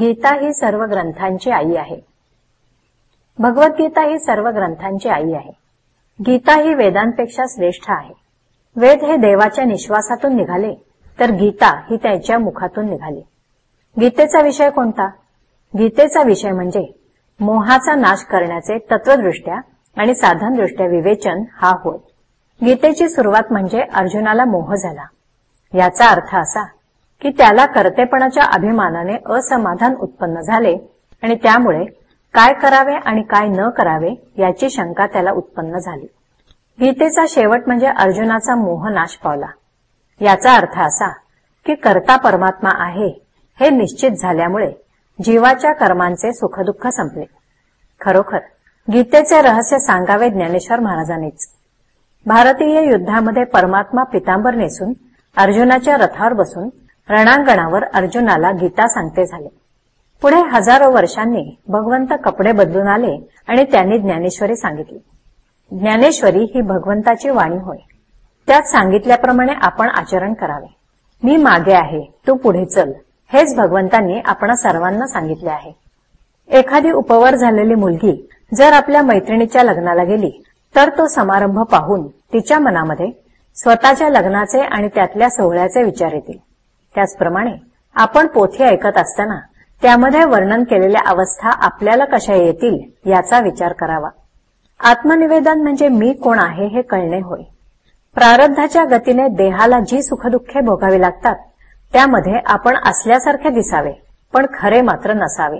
गीता ही सर्व ग्रंथांची आई आहे. भगवद्गीता ही सर्व ग्रंथांची आई आहे. गीता ही वेदांपेक्षा श्रेष्ठ आहे. वेद हे देवाच्या निश्वासातून निघाले तर गीता ही त्याच्या मुखातून निघाली. गीतेचा विषय कोणता? गीतेचा विषय म्हणजे मोहाचा नाश करण्याचे तत्वदृष्ट्या आणि साधनदृष्ट्या विवेचन हा होय. गीतेची सुरुवात म्हणजे अर्जुनाला मोह झाला. याचा अर्थ असा की त्याला कर्तेपणाच्या अभिमानाने असमाधान उत्पन्न झाले आणि त्यामुळे काय करावे आणि काय न करावे याची शंका त्याला उत्पन्न झाली. गीतेचा शेवट म्हणजे अर्जुनाचा मोह नाश पावला. याचा अर्थ असा की कर्ता परमात्मा आहे हे निश्चित झाल्यामुळे जीवाच्या कर्मांचे सुखदुःख संपले. खरोखर गीतेचे रहस्य सांगावे ज्ञानेश्वर महाराजांनीच. भारतीय युद्धामध्ये परमात्मा पितांबर नेसून अर्जुनाच्या रथावर बसून रणांगणावर अर्जुनाला गीता सांगते झाले. पुढे हजारो वर्षांनी भगवंत कपडे बदलून आले आणि त्यांनी ज्ञानेश्वरी सांगितली. ज्ञानेश्वरी ही भगवंताची वाणी होय. त्यात सांगितल्याप्रमाणे आपण आचरण करावे. मी मागे आहे तू पुढे चल. हेच भगवंतांनी आपण सर्वांना सांगितले आहे. एखादी उपवर झालेली मुलगी जर आपल्या मैत्रिणीच्या लग्नाला गेली तर तो समारंभ पाहून तिच्या मनामध्ये स्वतःच्या लग्नाचे आणि त्यातल्या सोहळ्याचे विचार येतील. त्याचप्रमाणे आपण पोथी ऐकत असताना त्यामध्ये वर्णन केलेल्या अवस्था आपल्याला कशा येतील याचा विचार करावा. आत्मनिवेदन म्हणजे मी कोण आहे हे कळणे होय. प्रारब्धाच्या गतीने देहाला जी सुखदुःखे भोगावी लागतात त्यामध्ये आपण असल्यासारखे दिसावे पण खरे मात्र नसावे.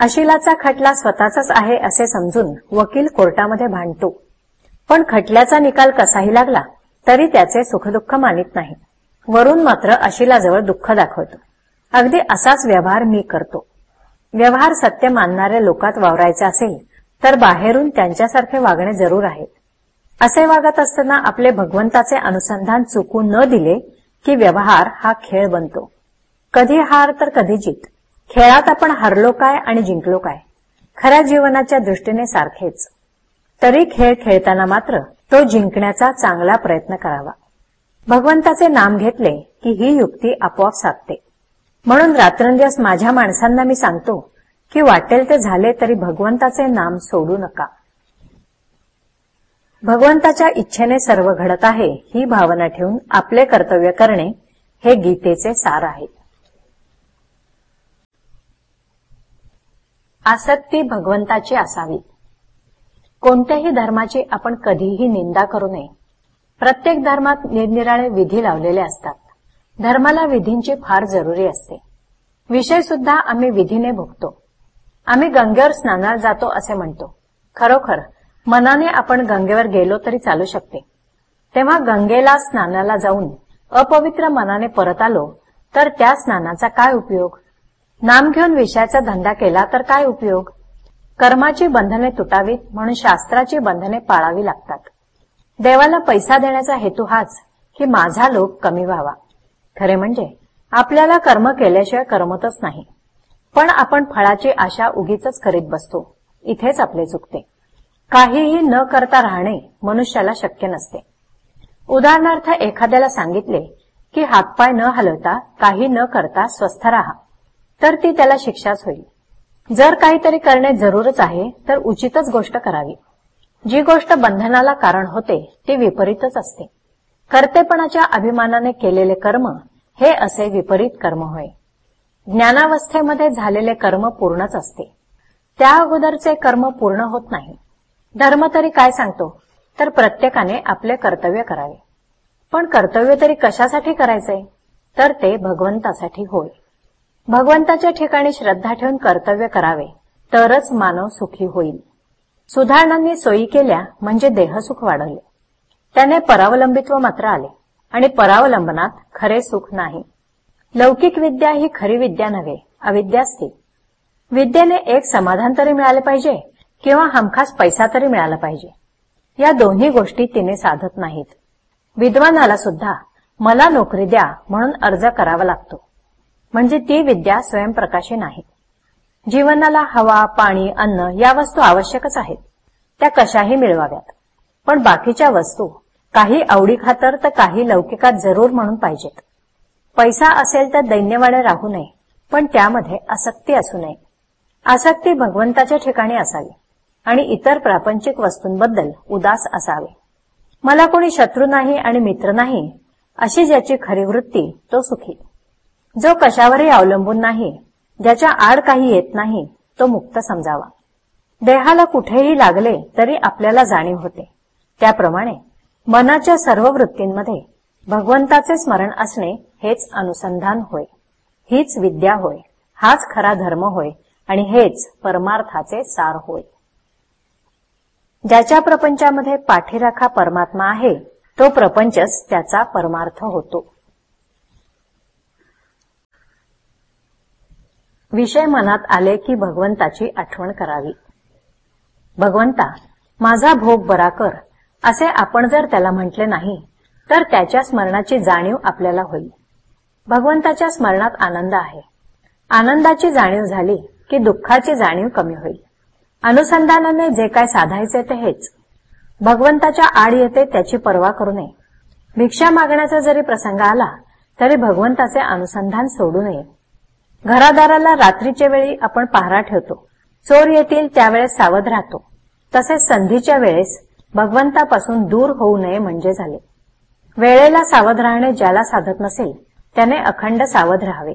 अशिलाचा खटला स्वतःचाच आहे असे समजून वकील कोर्टामध्ये भांडतो. पण खटल्याचा निकाल कसाही लागला तरी त्याचे सुखदुःख मानित नाही वरून मात्र अशिलाजवळ दुःख दाखवतो. अगदी असाच व्यवहार मी करतो. व्यवहार सत्य मानणाऱ्या लोकात वावरायचा असेल तर बाहेरून त्यांच्यासारखे वागणे जरूर आहे. असे वागत असताना आपले भगवंताचे अनुसंधान चुकू न दिले की व्यवहार हा खेळ बनतो. कधी हार तर कधी जीत. खेळात आपण हरलो काय आणि जिंकलो काय? खऱ्या जीवनाच्या दृष्टीने सारखेच. तरी खेळ खेळताना मात्र तो जिंकण्याचा चांगला प्रयत्न करावा. भगवंताचे नाम घेतले की ही युक्ती आपोआप साधते. म्हणून रात्रंदिवस माझ्या माणसांना मी सांगतो की वाटेल ते झाले तरी भगवंताचे नाम सोडू नका. भगवंताच्या इच्छेने सर्व घडत आहे ही भावना ठेवून आपले कर्तव्य करणे हे गीतेचे सार आहे. आसक्ती भगवंताची असावी. कोणत्याही धर्माची आपण कधीही निंदा करू नये. प्रत्येक धर्मात निरनिराळे विधी लावलेले असतात. धर्माला विधींची फार जरुरी असते. विषय सुद्धा आम्ही विधीने भोगतो. आम्ही गंगेवर स्नानाला जातो असे म्हणतो. खरोखर मनाने आपण गंगेवर गेलो तरी चालू शकते. तेव्हा गंगेला स्नानाला जाऊन अपवित्र मनाने परत आलो तर त्या स्नानाचा काय उपयोग? नाम घेऊन विषयाचा धंदा केला तर काय उपयोग? कर्माची बंधने तुटावीत म्हणून शास्त्राची बंधने पाळावी लागतात. देवाला पैसा देण्याचा हेतू हाच की माझा लोक कमी व्हावा. खरे म्हणजे आपल्याला कर्म केल्याशिवाय करमतच नाही. पण आपण फळाची आशा उगीच करीत बसतो. इथेच आपले चुकते. काहीही न करता राहणे मनुष्याला शक्य नसते. उदाहरणार्थ एखाद्याला सांगितले की हातपाय न हलवता काही न करता स्वस्थ राहा. तर ती त्याला शिक्षाच होईल. जर काहीतरी करणे जरूरच आहे तर उचितच गोष्ट करावी. जी गोष्ट बंधनाला कारण होते ती विपरीतच असते. कर्तेपणाच्या अभिमानाने केलेले कर्म हे असे विपरीत कर्म होय. ज्ञानावस्थेमध्ये झालेले कर्म पूर्णच असते. त्या अगोदरचे कर्म पूर्ण होत नाही. धर्म तरी काय सांगतो? तर प्रत्येकाने आपले कर्तव्य करावे. पण कर्तव्य तरी कशासाठी करायचे तर ते भगवंतासाठी होय. भगवंताच्या ठिकाणी श्रद्धा ठेवून कर्तव्य करावे तरच मानव सुखी होईल. सुधारणांनी सोयी केल्या म्हणजे देहसुख वाढवले. त्याने परावलंबित्व मात्र आले आणि परावलंबनात खरे सुख नाही. लौकिक विद्या ही खरी विद्या नव्हे अविद्याच ती विद्येने एक समाधान तरी मिळाले पाहिजे किंवा हमखास पैसा तरी मिळाला पाहिजे. या दोन्ही गोष्टी तिने साधत नाहीत. विद्वानाला सुद्धा मला नोकरी द्या म्हणून अर्ज करावा लागतो. म्हणजे ती विद्या स्वयंप्रकाशी नाही जीवनाला हवा पाणी अन्न या वस्तू आवश्यकच आहेत. त्या कशाही मिळवाव्यात. पण बाकीच्या वस्तू काही आवडी खातर तर काही लौकिकात जरूर म्हणून पाहिजेत. पैसा असेल तर दैन्यवाणे राहू नये पण त्यामध्ये आसक्ती असू नये. आसक्ती भगवंताच्या ठिकाणी असावी आणि इतर प्रापंचिक वस्तूंबद्दल उदास असावे. मला कोणी शत्रू नाही आणि मित्र नाही अशी ज्याची खरी वृत्ती तो सुखी. जो कशावरही अवलंबून नाही ज्याच्या आड काही येत नाही तो मुक्त समजावा. देहाला कुठेही लागले तरी आपल्याला जाणीव होते. त्याप्रमाणे मनाच्या सर्व वृत्तींमध्ये भगवंताचे स्मरण असणे हेच अनुसंधान होय. हीच विद्या होय. हाच खरा धर्म होय आणि हेच परमार्थाचे सार होय. ज्याच्या प्रपंचामध्ये पाठीराखा परमात्मा आहे तो प्रपंचच त्याचा परमार्थ होतो. विषय मनात आले की भगवंताची आठवण करावी. भगवंता माझा भोग बरा कर असे आपण जर त्याला म्हटले नाही तर त्याच्या स्मरणाची जाणीव आपल्याला होईल. भगवंताच्या स्मरणात आनंद आहे. आनंदाची जाणीव झाली की दुःखाची जाणीव कमी होईल. अनुसंधानाने जे काय साधायचे ते हेच. भगवंताच्या आड येते त्याची पर्वा करू नये. भिक्षा मागण्याचा जरी प्रसंग आला तरी भगवंताचे अनुसंधान सोडू नये. घरादाराला रात्रीच्या वेळी आपण पहारा ठेवतो. चोर येतील त्यावेळेस सावध राहतो. तसेच संधीच्या वेळेस भगवंतापासून दूर होऊ नये म्हणजे झाले. वेळेला सावध राहणे ज्याला साधत नसेल त्याने अखंड सावध राहावे.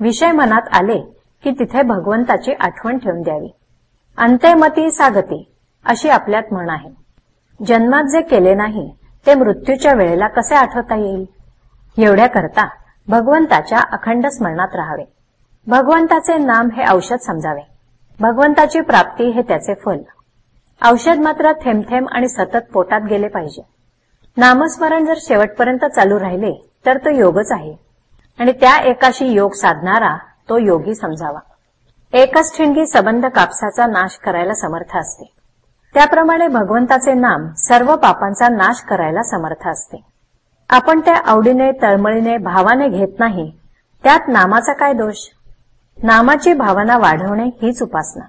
विषय मनात आले की तिथे भगवंताची आठवण ठेवून द्यावी. अंत्यमती सागती अशी आपल्यात म्हण आहे. जन्मात जे केले नाही ते मृत्यूच्या वेळेला कसे आठवता येईल? एवढ्या करता भगवंताच्या अखंड स्मरणात राहावे. भगवंताचे नाम हे औषध समजावे. भगवंताची प्राप्ती हे त्याचे फल. औषध मात्र थेंब थेंब आणि सतत पोटात गेले पाहिजे. नामस्मरण जर शेवटपर्यंत चालू राहिले तर तो योगच आहे. आणि त्या एकाशी योग साधणारा तो योगी समजावा. एकच ठिणगी सबंध कापसाचा नाश करायला समर्थ असते. त्याप्रमाणे भगवंताचे नाम सर्व पापांचा नाश करायला समर्थ असते. आपण त्या आवडीने तळमळीने भावाने घेत नाही त्यात नामाचा काय दोष? नामाची भावना वाढवणे हीच उपासना.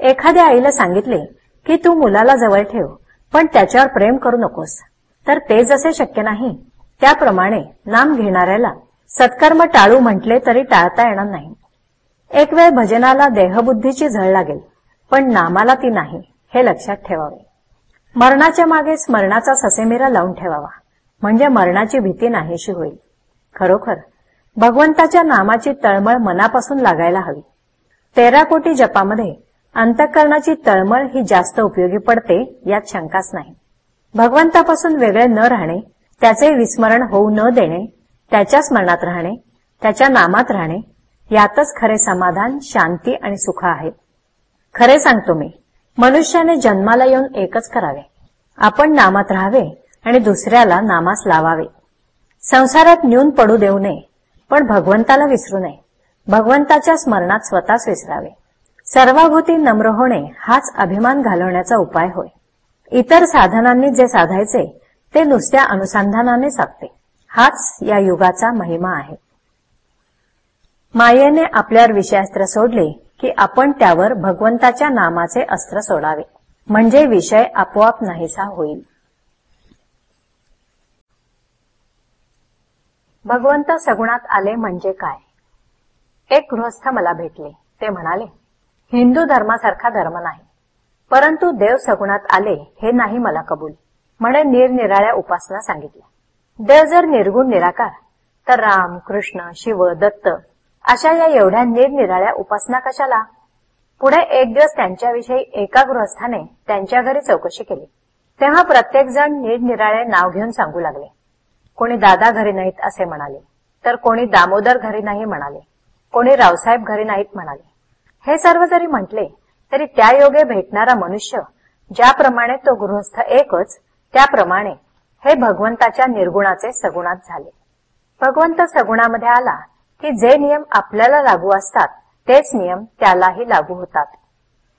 एखाद्या आईला सांगितले की तू मुलाला जवळ ठेव पण त्याच्यावर प्रेम करू नकोस. तर ते जसे शक्य नाही त्याप्रमाणे नाम घेणाऱ्याला सत्कर्म टाळू म्हटले तरी टाळता येणार नाही. एक वेळ भजनाला देहबुद्धीची झळ लागेल पण नामाला ती नाही हे लक्षात ठेवावे. मरणाच्या मागे स्मरणाचा ससेमिरा लावून ठेवावा म्हणजे मरणाची भीती नाहीशी होईल. खरोखर भगवंताच्या नामाची तळमळ मनापासून लागायला हवी. तेरा कोटी जपामध्ये अंतःकरणाची तळमळ ही जास्त उपयोगी पडते यात शंकाच नाही. भगवंतापासून वेगळे न राहणे त्याचे विस्मरण होऊ न देणे त्याच्या स्मरणात राहणे त्याच्या नामात राहणे यातच खरे समाधान शांती आणि सुख आहे. खरे सांगतो मी मनुष्याने जन्माला येऊन एकच करावे. आपण नामात राहावे आणि दुसऱ्याला नामास लावावे. संसारात न्यून पडू देऊ नये पण भगवंताला विसरू नये. भगवंताच्या स्मरणात स्वतःच विसरावे. सर्वाभूती नम्र होणे हाच अभिमान घालवण्याचा उपाय होय. इतर साधनांनी जे साधायचे ते नुसत्या अनुसंधानाने साधते. हाच या युगाचा महिमा आहे. मायेने आपल्यावर विषयास्त्र सोडले की आपण त्यावर भगवंताच्या नामाचे अस्त्र सोडावे. म्हणजे विषय आपोआप नाहीसा होईल. भगवंत सगुणात आले म्हणजे काय? एक गृहस्थ मला भेटले. ते म्हणाले हिंदू धर्मासारखा धर्म नाही. परंतु देव सगुणात आले हे नाही मला कबूल. म्हणे निरनिराळ्या उपासना सांगितल्या. देव जर निर्गुण निराकार तर राम कृष्ण शिव दत्त अशा या एवढ्या निरनिराळ्या उपासना कशाला? पुढे एक दिवस त्यांच्याविषयी एका गृहस्थाने त्यांच्या घरी चौकशी केली. तेव्हा प्रत्येकजण निरनिराळे नाव घेऊन सांगू लागले. कोणी दादा घरी नाहीत असे म्हणाले. तर कोणी दामोदर घरी नाही म्हणाले. कोणी रावसाहेब घरी नाहीत म्हणाले. हे सर्व जरी म्हटले तरी त्या योगे भेटणारा मनुष्य ज्याप्रमाणे तो गृहस्थ एकच त्याप्रमाणे हे भगवंताच्या निर्गुणाचे सगुणात झाले. भगवंत सगुणामध्ये आला की जे नियम आपल्याला लागू असतात तेच नियम त्यालाही लागू होतात.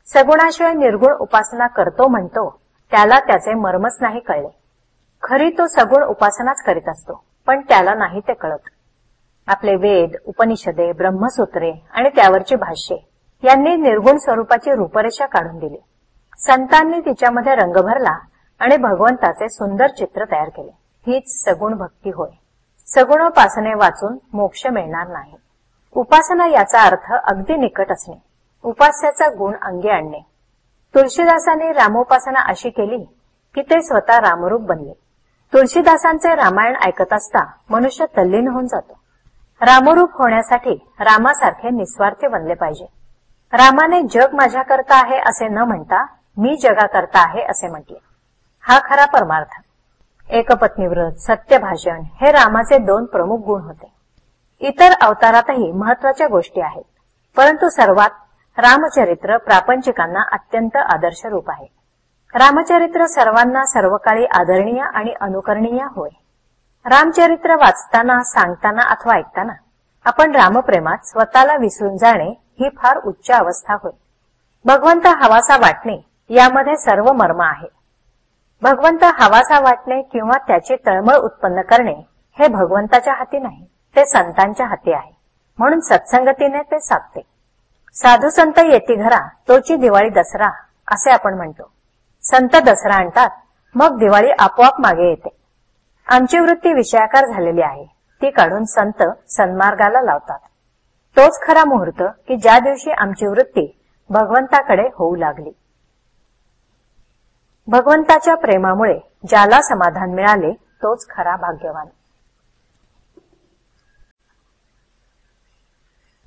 सगुणाशिवाय निर्गुण उपासना करतो म्हणतो त्याला त्याचे मर्मच नाही कळले. खरी तो सगुण उपासनाच करीत असतो पण त्याला नाही ते कळत. आपले वेद उपनिषदे ब्रह्मसूत्रे आणि त्यावरची भाष्ये यांनी निर्गुण स्वरूपाची रूपरेषा काढून दिली. संतांनी तिच्यामध्ये रंग भरला आणि भगवंताचे सुंदर चित्र तयार केले. हीच सगुण भक्ती होय. सगुणोपासने वाचून मोक्ष मिळणार नाही. उपासना याचा अर्थ अगदी निकट असणे उपास्याचा गुण अंगी आणणे. तुळशीदासांनी रामोपासना अशी केली की ते स्वतः रामरूप बनले. तुळशीदासांचे रामायण ऐकत असता मनुष्य तल्लीन होऊन जातो. रामरूप होण्यासाठी रामासारखे निस्वार्थी बनले पाहिजे. रामाने जग माझ्याकरता आहे असे न म्हणता मी जगाकरता आहे असे म्हटले. हा खरा परमार्थ. एकपत्नीव्रत सत्यभाषण हे रामाचे दोन प्रमुख गुण होते. इतर अवतारातही महत्त्वाच्या गोष्टी आहेत. परंतु सर्वात रामचरित्र प्रापंचिकांना अत्यंत आदर्श रूप आहे. रामचरित्र सर्वांना सर्वकाळी आदरणीय आणि अनुकरणीय होय. रामचरित्र वाचताना सांगताना अथवा ऐकताना आपण रामप्रेमात स्वतःला विसरून जाणे ही फार उच्च अवस्था होय. भगवंत हवासा वाटणे यामध्ये सर्व मर्म आहे. भगवंत हवासा वाटणे किंवा त्याची तळमळ उत्पन्न करणे हे भगवंताच्या हाती नाही ते संतांच्या हाती आहे. म्हणून सत्संगतीने ते साधते. साधू संत येती घरा तोची दिवाळी दसरा असे आपण म्हणतो. संत दसरा आणतात. मग दिवाळी आपोआप मागे येते. आमची वृत्ती विषयाकार झालेली आहे. ती काढून संत सन्मार्गाला लावतात. तोच खरा मुहूर्त की ज्या दिवशी आमची वृत्ती भगवंताकडे होऊ लागली. भगवंताच्या प्रेमामुळे ज्याला समाधान मिळाले तोच खरा भाग्यवान.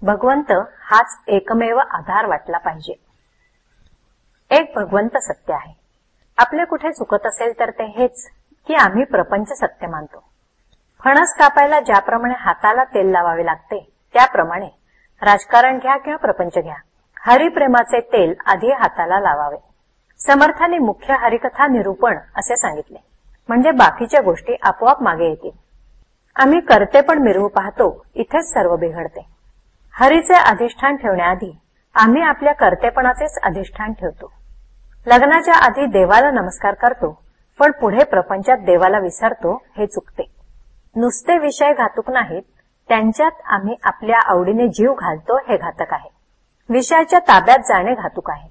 भगवंत हाच एकमेव आधार वाटला पाहिजे. एक भगवंत सत्य आहे. आपले कुठे चुकत असेल तर ते हेच की आम्ही प्रपंच सत्य मानतो. फणस कापायला ज्याप्रमाणे हाताला तेल लावावे लागते त्याप्रमाणे राजकारण घ्या किंवा प्रपंच घ्या. हरिप्रेमाचे तेल आधी हाताला लावावे. समर्थाने मुख्य हरिकथा निरूपण असे सांगितले. म्हणजे बाकीच्या गोष्टी आपोआप मागे येतील. आम्ही करते पण मिरवू पाहतो इथेच सर्व बिघडते. हरीचे अधिष्ठान ठेवण्याआधी आम्ही आपल्या कर्तेपणाचेच अधिष्ठान ठेवतो. लग्नाच्या आधी देवाला नमस्कार करतो पण पुढे प्रपंचात देवाला विसरतो हे चुकते. नुसते विषय घातूक नाहीत त्यांच्यात आम्ही आपल्या आवडीने जीव घालतो हे घातक आहे. विषयाच्या ताब्यात जाणे घातूक आहे.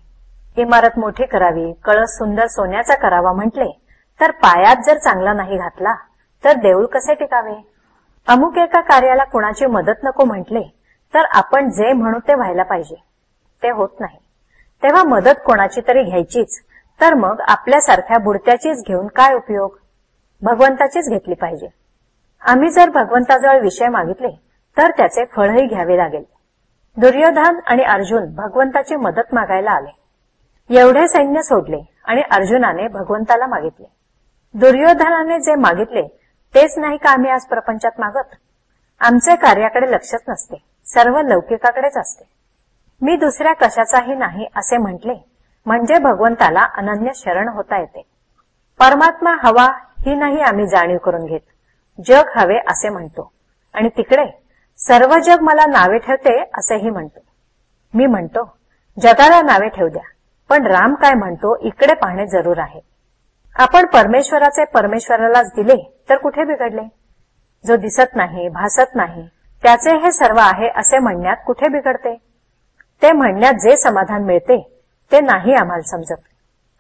इमारत मोठी करावी कळस सुंदर सोन्याचा करावा म्हटले तर पायात जर चांगला नाही घातला तर देऊळ कसे टिकावे? अमुक एका कार्याला कुणाची मदत नको म्हटले तर आपण जे म्हणू ते व्हायला पाहिजे. ते होत नाही. तेव्हा मदत कोणाची तरी घ्यायचीच. तर मग आपल्यासारख्या बुडत्याचीच घेऊन काय उपयोग? भगवंताचीच घेतली पाहिजे. आम्ही जर भगवंताजवळ विषय मागितले तर त्याचे फळही घ्यावे लागेल. दुर्योधन आणि अर्जुन भगवंताची मदत मागायला आले. एवढे सैन्य सोडले आणि अर्जुनाने भगवंताला मागितले. दुर्योधनाने जे मागितले तेच नाही का आम्ही आज प्रपंचात मागत? आमचे कार्याकडे लक्षच नसते. सर्व लौकिकाकडेच असते. मी दुसऱ्या कशाचाही नाही असे म्हटले म्हणजे भगवंताला अनन्य शरण होता येते. परमात्मा हवा ही नाही आम्ही जाणीव करून घेत. जग हवे असे म्हणतो. आणि तिकडे सर्व जग मला नावे ठेवते असेही म्हणतो. मी म्हणतो जगाला नावे ठेवू द्या पण राम काय म्हणतो इकडे पाहणे जरूर आहे. आपण परमेश्वराचे परमेश्वरालाच दिले तर कुठे बिघडले? जो दिसत नाही भासत नाही त्याचे हे सर्व आहे असे म्हणण्यात कुठे बिघडते? ते म्हणण्यात जे समाधान मिळते ते नाही आम्हाला समजत.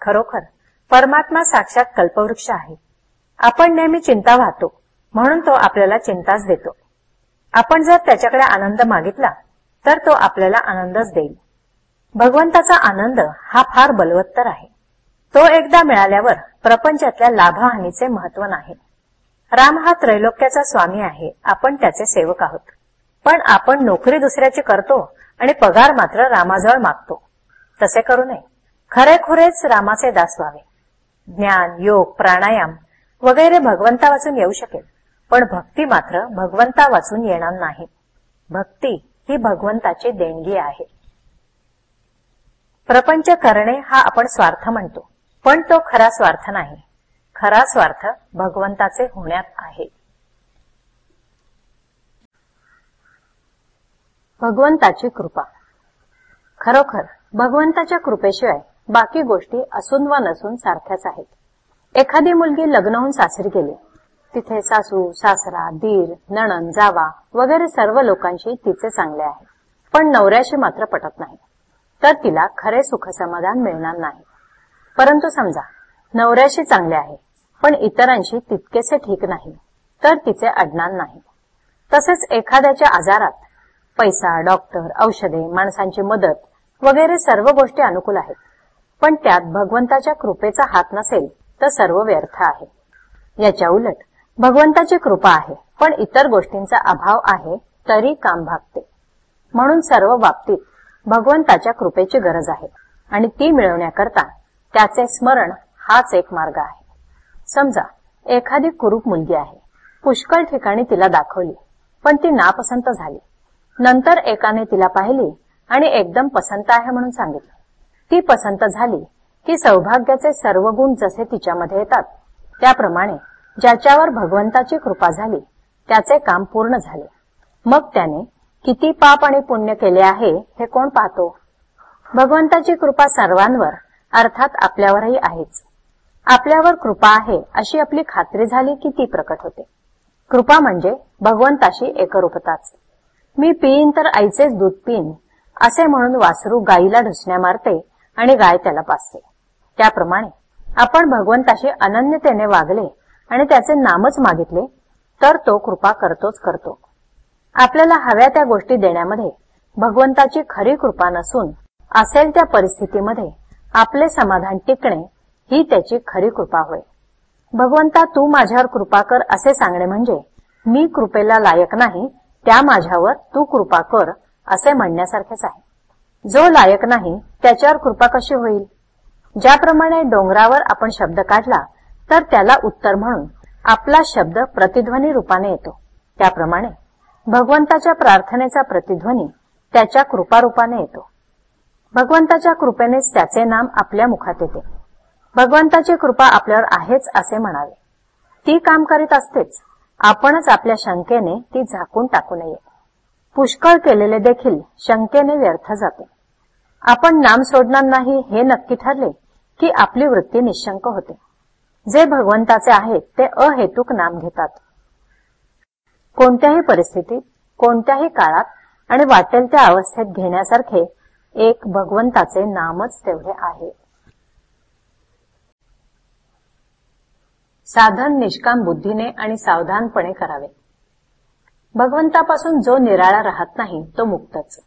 खरोखर परमात्मा साक्षात कल्पवृक्ष आहे. आपण नेहमी चिंता वाहतो म्हणून तो आपल्याला चिंताच देतो. आपण जर त्याच्याकडे आनंद मागितला तर तो आपल्याला आनंदच देईल. भगवंताचा आनंद हा फार बलवत्तर आहे. तो एकदा मिळाल्यावर प्रपंचातल्या लाभहानीचे महत्त्व नाही. राम हा त्रैलोक्याचा स्वामी आहे आपण त्याचे सेवक आहोत. पण आपण नोकरी दुसऱ्याची करतो आणि पगार मात्र रामाजवळ मागतो. तसे करू नये. खरेखुरेच रामाचे दास व्हावे ज्ञान योग प्राणायाम वगैरे भगवंता वाचून येऊ शकेल पण भक्ती मात्र भगवंता वाचून येणार नाही. भक्ती ही भगवंताची देणगी आहे. प्रपंच करणे हा आपण स्वार्थ म्हणतो पण तो खरा स्वार्थ नाही. खरा स्वार्थ भगवंताचे होण्यात आहे. भगवंताची कृपा. खरोखर भगवंताच्या कृपेशिवाय बाकी गोष्टी असून व नसून सारख्याच आहेत. एखादी मुलगी लग्न होऊन सासरी गेली. तिथे सासू सासरा दीर नणन जावा वगैरे सर्व लोकांशी तिचे चांगले आहे. पण नवऱ्याशी मात्र पटत नाही. तर तिला खरे सुख समाधान मिळणार नाही. परंतु समजा नवऱ्याशी चांगले आहे पण इतरांशी तितकेसे ठीक नाही तर तिचे अडणार नाही. तसेच एखाद्याच्या आजारात पैसा डॉक्टर औषधे माणसांची मदत वगैरे सर्व गोष्टी अनुकूल आहेत. पण त्यात भगवंताच्या कृपेचा हात नसेल तर सर्व व्यर्थ आहे. याच्या उलट भगवंताची कृपा आहे पण इतर गोष्टींचा अभाव आहे तरी काम भागते. म्हणून सर्व बाबतीत भगवंताच्या कृपेची गरज आहे आणि ती मिळवण्याकरता त्याचे स्मरण हाच एक मार्ग आहे. समजा एखादी कुरूप मुलगी आहे. पुष्कळ ठिकाणी तिला दाखवली पण ती नापसंत झाली. नंतर एकाने तिला पाहिली आणि एकदम पसंत आहे म्हणून सांगितलं. ती पसंत झाली की सौभाग्याचे सर्व गुण जसे तिच्यामध्ये येतात त्याप्रमाणे ज्याच्यावर भगवंताची कृपा झाली त्याचे काम पूर्ण झाले. मग त्याने किती पाप आणि पुण्य केले आहे हे कोण पाहतो? भगवंताची कृपा सर्वांवर अर्थात आपल्यावरही आहेच. आपल्यावर कृपा आहे अशी आपली खात्री झाली की ती प्रकट होते. कृपा म्हणजे भगवंताशी एकरूपताच. मी पिईन तर आईचेच दूध पिईन असे म्हणून वासरू गाईला ढुसण्या मारते आणि गाय त्याला पासते. त्याप्रमाणे आपण भगवंताशी अनन्यतेने वागले आणि त्याचे नामच मागितले तर तो कृपा करतोच करतो. आपल्याला हव्या त्या गोष्टी देण्यामध्ये भगवंताची खरी कृपा नसून असेल त्या परिस्थितीमध्ये आपले समाधान टिकणे ही त्याची खरी कृपा होय. भगवंता तू माझ्यावर कृपा कर असे सांगणे म्हणजे मी कृपेला लायक नाही त्या माझ्यावर तू कृपा कर असे म्हणण्यासारखेच आहे. जो लायक नाही त्याच्यावर कृपा कशी होईल? ज्याप्रमाणे डोंगरावर आपण शब्द काढला तर त्याला उत्तर म्हणून आपला शब्द प्रतिध्वनी रूपाने येतो. त्याप्रमाणे भगवंताच्या प्रार्थनेचा प्रतिध्वनी त्याच्या कृपारूपाने येतो. भगवंताच्या कृपेनेच त्याचे नाम आपल्या मुखात येते. भगवंताची कृपा आपल्यावर आहेच असे म्हणावे. ती काम करीत असतेच. आपणच आपल्या शंकेने ती झाकून टाकू नये. पुष्कळ केलेले देखील शंकेने व्यर्थ जाते. आपण नाम सोडणार नाही हे नक्की ठरले की आपली वृत्ती निशंक होते. जे भगवंताचे आहेत ते अहेतुक नाम घेतात. कोणत्याही परिस्थितीत कोणत्याही काळात आणि वाटेल त्या अवस्थेत घेण्यासारखे एक भगवंताचे नामच तेवढे आहे. साधन निष्काम बुद्धीने आणि सावधानपणे करावे. भगवंतापासून जो निराळा राहत नाही तो मुक्तच.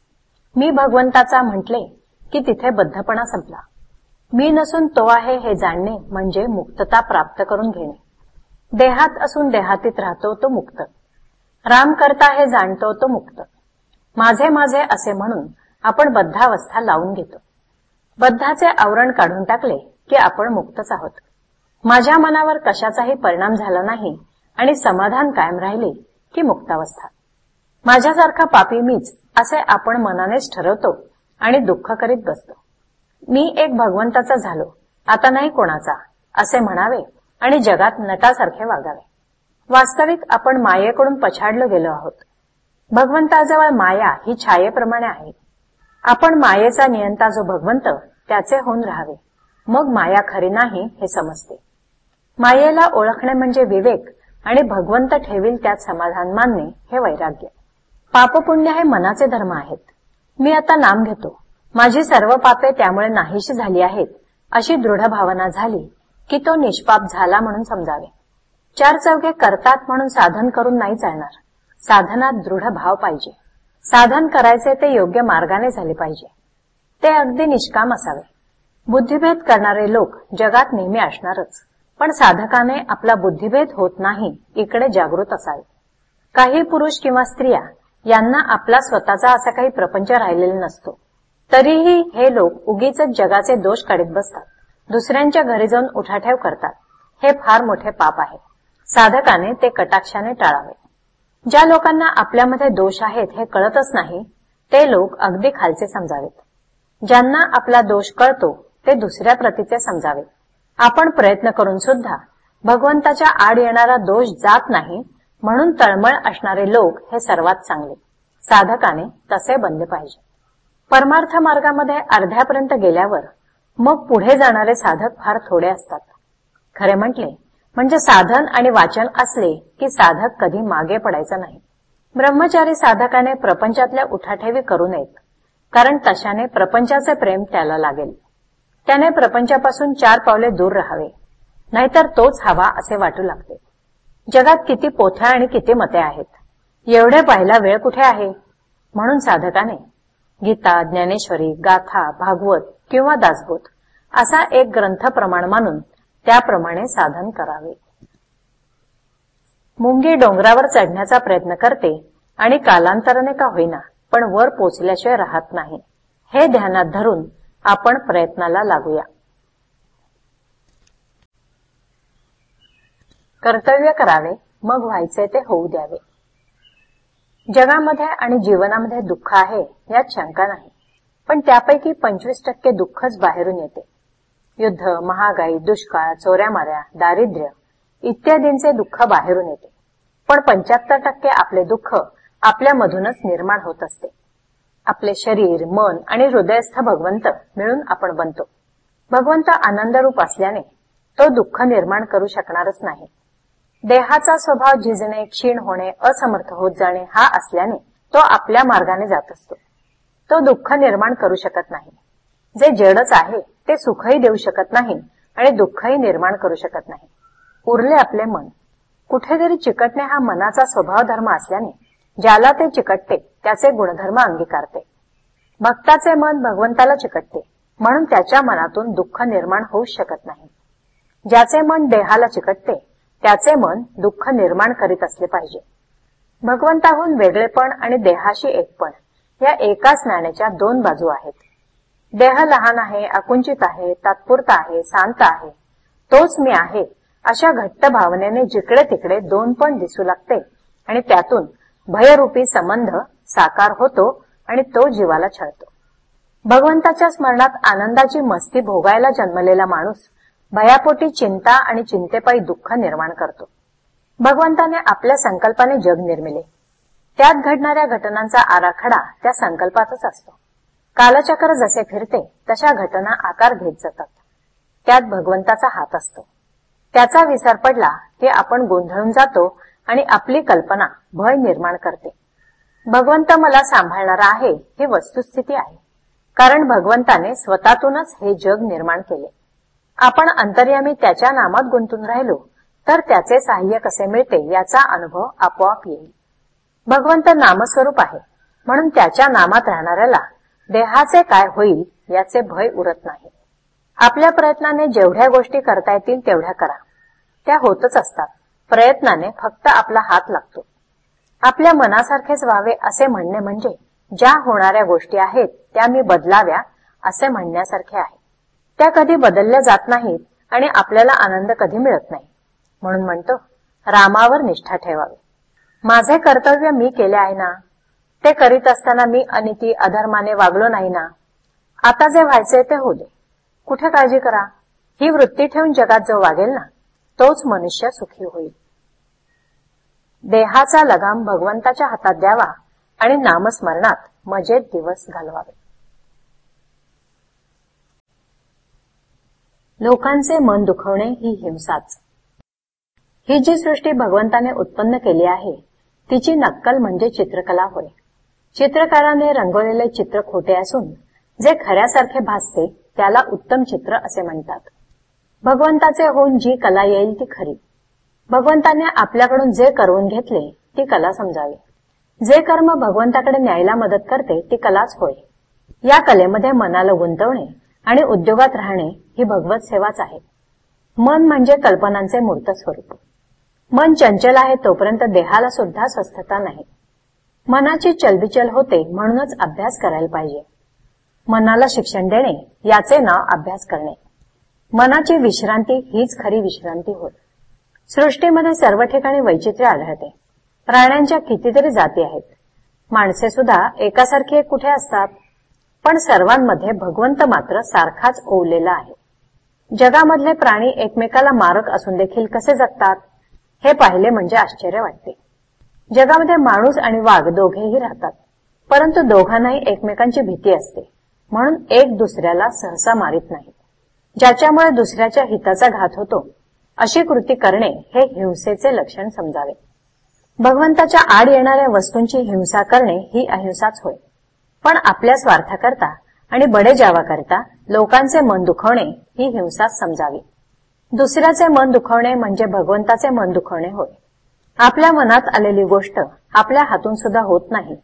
मी भगवंताचा म्हटले की तिथे बद्धपणा संपला. मी नसून तो आहे हे जाणणे म्हणजे मुक्तता प्राप्त करून घेणे. देहात असून देहातीत राहतो तो मुक्त. राम करता हे जाणतो तो मुक्त. माझे माझे असे म्हणून आपण बद्धावस्था लावून घेतो. बद्धाचे आवरण काढून टाकले की आपण मुक्तच आहोत. माझ्या मनावर कशाचाही परिणाम झाला नाही आणि समाधान कायम राहिले की मुक्तावस्था. माझ्यासारखा पापी मीच असे आपण मनानेच ठरवतो आणि दुःख करीत बसतो. मी एक भगवंताचा झालो आता नाही कोणाचा असे म्हणावे आणि जगात नटासारखे वागावे. वास्तविक आपण मायेकडून पछाडलो गेलो आहोत. भगवंताजवळ माया ही छायेप्रमाणे आहे. आपण मायेचा नियंता जो भगवंत त्याचे होऊन राहावे. मग माया खरी नाही हे समजते. मायेला ओळखणे म्हणजे विवेक आणि भगवंत ठेवील त्यात समाधान मानणे हे वैराग्य. पापपुण्य हे मनाचे धर्म आहेत. मी आता नाम घेतो. माझी सर्व पापे त्यामुळे नाहीशी झाली आहेत अशी दृढ भावना झाली की तो निष्पाप झाला म्हणून समजावे. चार चौघे करतात म्हणून साधन करून नाही चालणार. साधनात दृढ भाव पाहिजे. साधन करायचे ते योग्य मार्गाने झाले पाहिजे. ते अगदी निष्काम असावे. बुद्धिभेद करणारे लोक जगात नेहमी असणारच. पण साधकाने आपला बुद्धिभेद होत नाही इकडे जागृत असावे. काही पुरुष किंवा स्त्रिया यांना आपला स्वतःचा असा काही प्रपंच राहिलेला नसतो. तरीही हे लोक उगीच जगाचे दोष काढत बसतात. दुसऱ्यांच्या घरी जाऊन उठाठेव करतात. हे फार मोठे पाप आहे. साधकाने ते कटाक्षाने टाळावे. ज्या लोकांना आपल्यामध्ये दोष आहेत हे कळतच नाही ते लोक अगदी खालचे समजावेत. ज्यांना आपला दोष कळतो ते दुसऱ्या प्रतीचे समजावेत. आपण प्रयत्न करून सुद्धा भगवंताच्या आड येणारा दोष जात नाही म्हणून तळमळ असणारे लोक हे सर्वात चांगले. साधकाने तसे बनले पाहिजे. परमार्थ मार्गामध्ये अर्ध्यापर्यंत गेल्यावर मग पुढे जाणारे साधक फार थोडे असतात. खरे म्हटले म्हणजे साधन आणि वाचन असले की साधक कधी मागे पडायचा नाही. ब्रह्मचारी साधकाने प्रपंचातल्या उठाठेवी करू नयेत कारण तशाने प्रपंचाचे प्रेम त्याला लागेल. त्याने प्रपंचापासून चार पावले दूर राहावे. नाहीतर तोच हवा असे वाटू लागते. जगात किती पोथ्या आणि किती मते आहेत. एवढे पाहायला वेळ कुठे आहे? म्हणून साधकाने गीता ज्ञानेश्वरी गाथा भागवत किंवा दासबोध असा एक ग्रंथ प्रमाण मानून त्याप्रमाणे साधन करावे. मुंगी डोंगरावर चढण्याचा प्रयत्न करते आणि कालांतराने का होईना पण वर पोचल्याशिवाय राहत नाही. हे ध्यानात धरून आपण प्रयत्नाला लागूया. कर्तव्य करावे मग व्हायचे ते होऊ द्यावे. जगामध्ये आणि जीवनामध्ये दुःख आहे यात शंका नाही. पण त्यापैकी पंचवीस टक्के दुःखच बाहेरून येते. युद्ध महागाई दुष्काळ चोऱ्यामाऱ्या दारिद्र्य इत्यादींचे दुःख बाहेरून येते. पण पंच्याहत्तर टक्के आपले दुःख आपल्यामधूनच निर्माण होत असते. आपले शरीर मन आणि हृदयस्थ भगवंत मिळून आपण बनतो. भगवंत आनंदरूप असल्याने तो दुःख निर्माण करू शकणारच नाही. देहाचा स्वभाव झिजणे क्षीण होणे असमर्थ होत जाणे हा असल्याने तो आपल्या मार्गाने जात असतो. तो दुःख निर्माण करू शकत नाही. जे जडच आहे ते सुखही देऊ शकत नाही आणि दुःखही निर्माण करू शकत नाही. उरले आपले मन. कुठेतरी चिकटणे हा मनाचा स्वभाव धर्म असल्याने ज्याला ते चिकटते त्याचे गुणधर्म अंगीकारते. भक्ताचे मन भगवंताला चिकटते म्हणून त्याच्या मनातून दुःख निर्माण होऊ शकत नाही. ज्याचे मन देहाला चिकटते त्याचे मन दुःख निर्माण करीत असले पाहिजे. भगवंताहून वेगळेपण आणि देहाशी एकपण या एकाच नाण्याच्या दोन बाजू आहेत. देह लहान आहे अकुंचित आहे तात्पुरता आहे शांत आहे. तोच मी आहे अशा घट्ट भावनेने जिकडे तिकडे दोन पण दिसू लागते आणि त्यातून भयरूपी संबंध साकार होतो आणि तो जीवाला छळतो. भगवंताच्या स्मरणात आनंदाची मस्ती भोगायला जन्मलेला माणूस भयापोटी चिंता आणि चिंतेपायी दुःख निर्माण करतो. भगवंताने आपल्या संकल्पाने जग निर्मिले. त्यात घडणाऱ्या घटनांचा आराखडा त्या संकल्पातच असतो. कालचक्र जसे फिरते तशा घटना आकार घेत जातात. त्यात भगवंताचा हात असतो. त्याचा विसर पडला की आपण गोंधळून जातो आणि आपली कल्पना भय निर्माण करते. भगवंत मला सांभाळणारा आहे ही वस्तुस्थिती आहे. कारण भगवंताने स्वतःतूनच हे जग निर्माण केले. आपण अंतर्यामी त्याच्या नामात गुंतून राहिलो तर त्याचे सहाय्य कसे मिळते याचा अनुभव आपोआप येईल. भगवंत नामस्वरूप आहे म्हणून त्याच्या नामात राहणाऱ्याला देहाचे काय होईल याचे भय उरत नाही. आपल्या प्रयत्नाने जेवढ्या गोष्टी करता येतील तेवढ्या करा. त्या होतच असतात. प्रयत्नाने फक्त आपला हात लागतो. आपल्या मनासारखेच व्हावे असे म्हणणे म्हणजे ज्या होणाऱ्या गोष्टी आहेत त्या मी बदलाव्या असे म्हणण्यासारखे आहे. त्या कधी बदलल्या जात नाहीत आणि आपल्याला आनंद कधी मिळत नाही. म्हणून म्हणतो रामावर निष्ठा ठेवावी. माझे कर्तव्य मी केले आहे ना? ते करीत असताना मी अनिती अधर्माने वागलो नाही ना? आता जे व्हायचे ते होऊ दे. कुठे काळजी करा? ही वृत्ती ठेवून जगात जो वागेल ना? तोच मनुष्य सुखी होईल. देहाचा लगाम भगवंताच्या हातात द्यावा आणि नामस्मरणात मजेत दिवस घालवावे. लोकांचे मन दुखवणे ही हिंसाच. ही जी सृष्टी भगवंताने उत्पन्न केली आहे तिची नक्कल म्हणजे चित्रकला होय. चित्रकाराने रंगवलेले चित्र खोटे असून जे खऱ्यासारखे भासते त्याला उत्तम चित्र असे म्हणतात. भगवंताचे होऊन जी कला येईल ती खरी. भगवंताने आपल्याकडून जे करवून घेतले ती कला समजावी. जे कर्म भगवंताकडे न्यायला मदत करते ती कलाच होय. या कलेमध्ये मनाला गुंतवणे आणि उद्योगात राहणे ही भगवत सेवाच आहे. मन म्हणजे कल्पनांचे मूर्त स्वरूप. मन चंचल आहे तोपर्यंत देहाला सुद्धा स्वस्थता नाही. मनाची चलबिचल होते म्हणूनच अभ्यास करायला पाहिजे. मनाला शिक्षण देणे याचे नाव अभ्यास करणे. मनाची विश्रांती हीच खरी विश्रांती होत सृष्टीमध्ये सर्व ठिकाणी वैचित्र्य आढळते. प्राण्यांच्या कितीतरी जाती आहेत. माणसे सुद्धा एकासारखी कुठे असतात? पण सर्वांमध्ये भगवंत मात्र सारखाच ओवलेला आहे. जगामधले प्राणी एकमेकाला मारक असून देखील कसे जगतात? हे पाहिले म्हणजे आश्चर्य वाटते. जगामध्ये माणूस आणि वाघ दोघेही राहतात. परंतु दोघांनाही एकमेकांची भीती असते. म्हणून एक दुसऱ्याला सहसा मारित नाही ज्याच्यामुळे दुसऱ्याच्या हिताचा घात होतो. अशी कृती करणे हे हिंसेचे लक्षण समजावे. भगवंताच्या आड येणाऱ्या वस्तूंची हिंसा करणे ही अहिंसाच होय. पण आपल्या स्वार्थाकरता आणि बडे जावाकरता लोकांचे मन दुखवणे ही हिंसाच समजावी. दुसऱ्याचे मन दुखवणे म्हणजे भगवंताचे मन दुखवणे होय. आपल्या मनात आलेली गोष्ट आपल्या हातून सुद्धा होत नाही.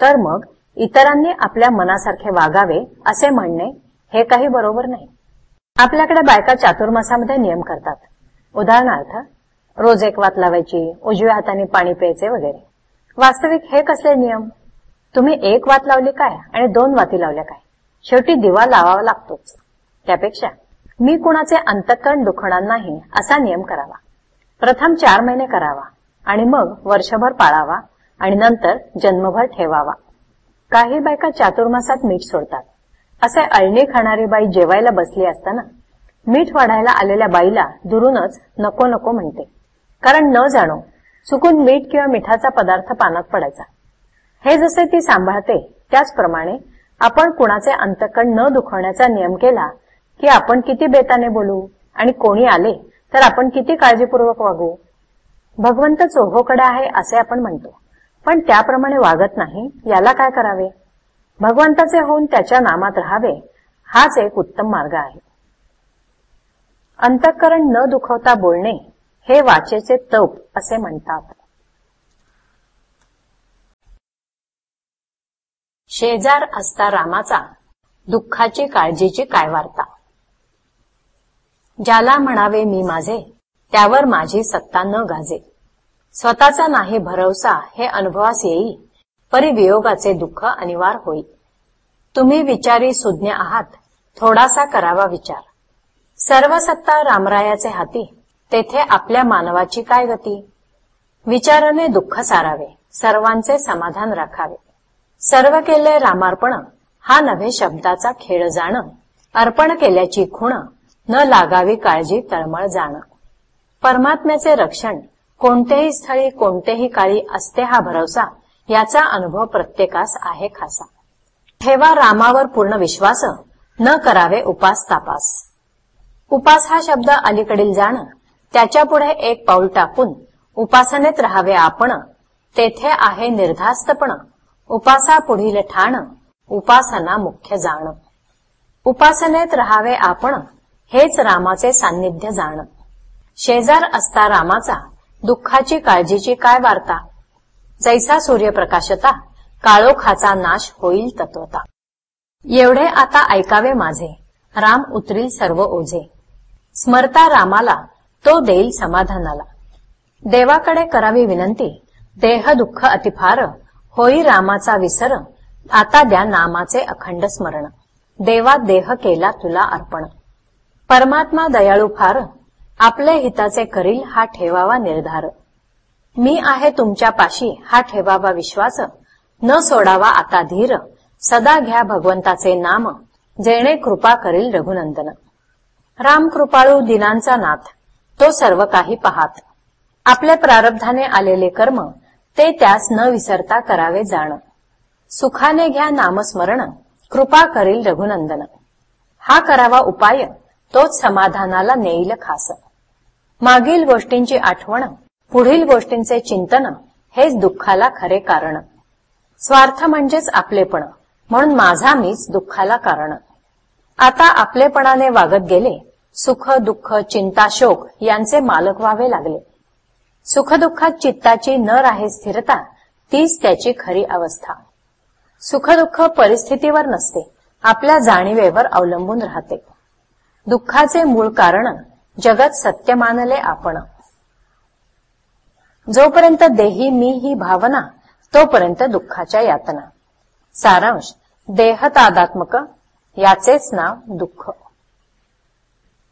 तर मग इतरांनी आपल्या मनासारखे वागावे असे म्हणणे हे काही बरोबर नाही. आपल्याकडे बायका चातुर्मासामध्ये नियम करतात. उदाहरणार्थ रोज एक वात लावायची उजव्या हाताने पाणी प्यायचे वगैरे. वास्तविक हे कसले नियम? तुम्ही एक वात लावली काय आणि दोन वाती लावल्या काय? शेवटी दिवा लावावा लागतोच. त्यापेक्षा मी कुणाचे अंतकरण दुखणार नाही असा नियम करावा. प्रथम चार महिने करावा आणि मग वर्षभर पाळावा आणि नंतर जन्मभर ठेवावा. काही बायका चातुर्मासात मीठ सोडतात. असे अळणी खाणारी बाई जेवायला बसली असताना मीठ वाढायला आलेल्या बाईला दुरूनच नको नको म्हणते. कारण न जाणो चुकून मीठ किंवा मिठाचा पदार्थ पानात पडायचा. हे जसे ती सांभाळते त्याचप्रमाणे आपण कुणाचे अंतकण न दुखवण्याचा नियम केला की आपण किती बेताने बोलू आणि कोणी आले तर आपण किती काळजीपूर्वक वागू? भगवंत चोहोकडे आहे असे आपण म्हणतो. पण त्याप्रमाणे वागत नाही याला काय करावे? भगवंताचे होऊन त्याच्या नामात राहावे हाच एक उत्तम मार्ग आहे. अंतःकरण न दुखवता बोलणे हे वाचेचे तप असे म्हणतात. शेजार असता रामाचा दुःखाची काळजीची काय वार्ता? ज्याला म्हणावे मी माझे त्यावर माझी सत्ता न गाजे. स्वतःचा नाही भरवसा हे अनुभवास येई. परी वियोगाचे दुःख अनिवार्य होईल. तुम्ही विचारी सुज्ञ आहात. थोडासा करावा विचार. सर्व सत्ता रामरायाचे हाती तेथे आपल्या मानवाची काय गती? विचाराने दुःख सारावे सर्वांचे समाधान राखावे. सर्व केले रामार्पण हा नव्हे शब्दाचा खेळ जाणं. अर्पण केल्याची खुण न लागावी काळजी तळमळ जाणं. परमात्म्याचे रक्षण कोणतेही स्थळी कोणतेही काळी असते हा भरवसा याचा अनुभव प्रत्येकास आहे खासा. ठेवा रामावर पूर्ण विश्वास न करावे उपास तापास. उपास हा शब्द अलीकडील जाण त्याच्यापुढे एक पाऊल टाकून उपासनेत राहावे आपण तेथे आहे निर्धास्तपण उपासा पुढील ठाण उपासना मुख्य जाण. उपासनेत राहावे आपण हेच रामाचे सान्निध्य जाण. शेजार असता रामाचा दुःखाची काळजीची काय वार्ता? जैसा सूर्यप्रकाशता काळोखाचा नाश होईल तत्वता. एवढे आता ऐकावे माझे. राम उतरील सर्व ओझे. स्मरता रामाला तो देईल समाधानाला. देवाकडे करावी विनंती देह दुःख अतिफार होई रामाचा विसर आता द्या नामाचे अखंड स्मरण. देवा देह केला तुला अर्पण. परमात्मा दयाळू फार आपले हिताचे करील हा ठेवावा निर्धार. मी आहे तुमच्या पाशी हा ठेवावा विश्वास. न सोडावा आता धीर. सदा घ्या भगवंताचे नाम. जेणे कृपा करील रघुनंदन. राम कृपाळू दिनांचा नाथ. तो सर्व काही पाहात. आपल्या प्रारब्धाने आलेले कर्म ते त्यास न विसरता करावे जाण. सुखाने घ्या नामस्मरण. कृपा करील रघुनंदन. हा करावा उपाय तोच समाधानाला नेईल खास. मागील गोष्टींची आठवण पुढील गोष्टींचे चिंतन हेच दुःखाला खरे कारण. स्वार्थ म्हणजेच आपलेपण म्हणून माझा मीच दुःखाला कारण. आता आपलेपणाने वागत गेले सुख दुःख चिंता शोक यांचे मालक व्हावे लागले. सुखदुःखात चित्ताची न राहे स्थिरता तीच त्याची खरी अवस्था. सुखदुःख परिस्थितीवर नसते आपल्या जाणीवेवर अवलंबून राहते. दुःखाचे मूळ कारण जगत सत्य मानले आपण. जोपर्यंत देही मी ही भावना तोपर्यंत दुःखाच्या यातना. सारांश देहतादात्मक याचेच नाव दुःख.